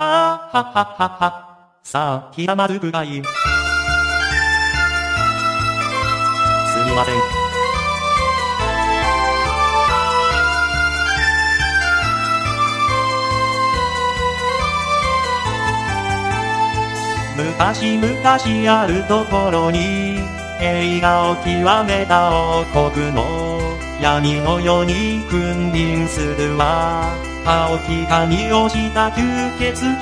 ははははは。さあ、ひらまるくらい。すみません。昔々あるところに、映画を極めた王国の闇のように君臨するわ。青き髪をした吸血鬼、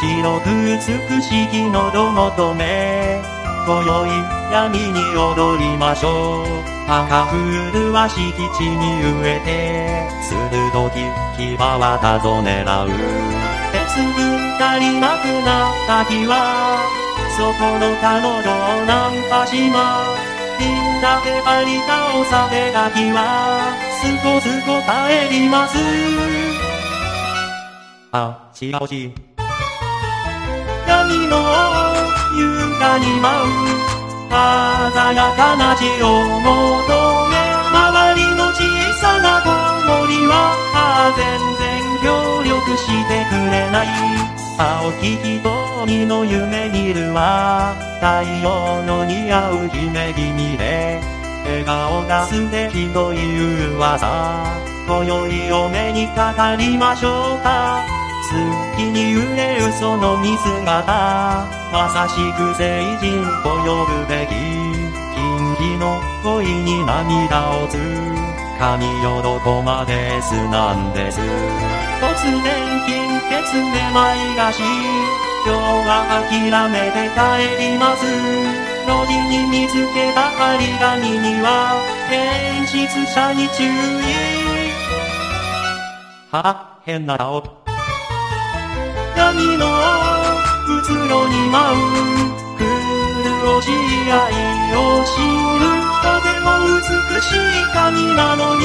白く美しき喉求め、今宵闇に踊りましょう。赤古は敷地に植えて、鋭き牙はたぞ狙う。鉄分足りなくなった日は、そこの彼女をナンパします。みんなで張り倒された日は、すこすこ帰ります。あ、違うし。闇の優雅に舞う、鮮やかな血を求め、周りの小さな子守は、あ全然協力してくれない。青き瞳の夢見るわ。太陽の似合う姫君で。笑顔が素敵という噂。今宵お目にかかりましょうか。月に揺れるその見姿。まさしく聖人と呼ぶべき。金銀の恋に涙をつ。神よどこまですなんです。突然金欠めまいがし、今日は諦めて帰ります。路地に見つけた張り紙には、変質者に注意。は、変な顔。闇のうつろに舞う、苦しい愛を知る。とても美しい髪なのに、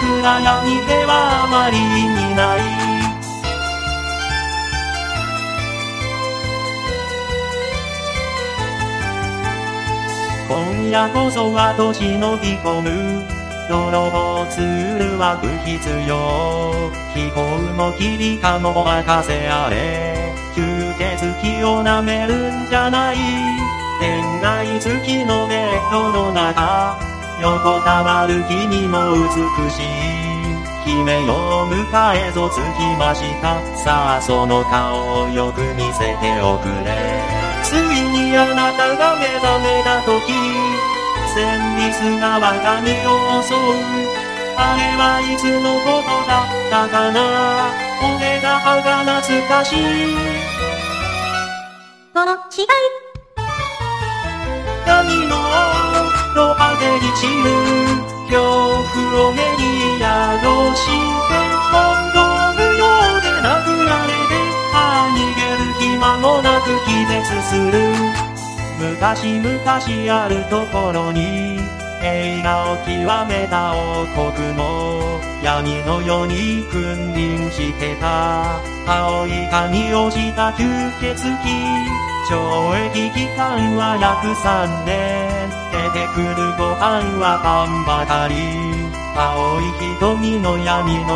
暗闇ではあまり意味ない。今夜こそは年のぎ込む。泥棒ツールは不必要。飛行も霧かも任せあれ。吸血鬼を舐めるんじゃない。恋愛月のベッドの中。横たわる君も美しい。姫よ迎えぞつきました。さあその顔をよく見せておくれ。ついにあなたが目覚めた時、旋律が我が身を襲う。あれはいつのことだったかな俺が歯が懐かしい。この違い。闇のド派手に散る恐怖を目に宿して気絶する。昔々あるところに映画を極めた王国の闇のように君臨してた。青い髪をした吸血鬼懲役期間は約3年。出てくるご飯はパンばかり。青い瞳の闇の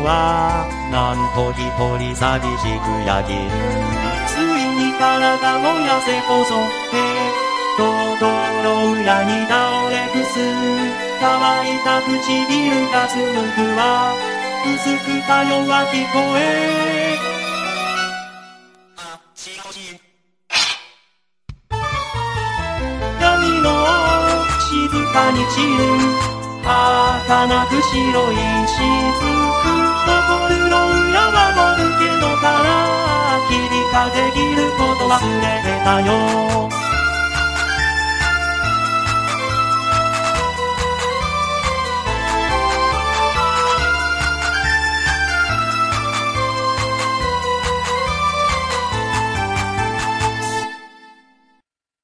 王はなんと一人寂しく焼きついに体も痩せ細ってとどろ裏に倒れくす乾いた唇がつむくわ薄くか弱聞こえ、闇の静かに散る儚く白い雫。できること忘れてたよ。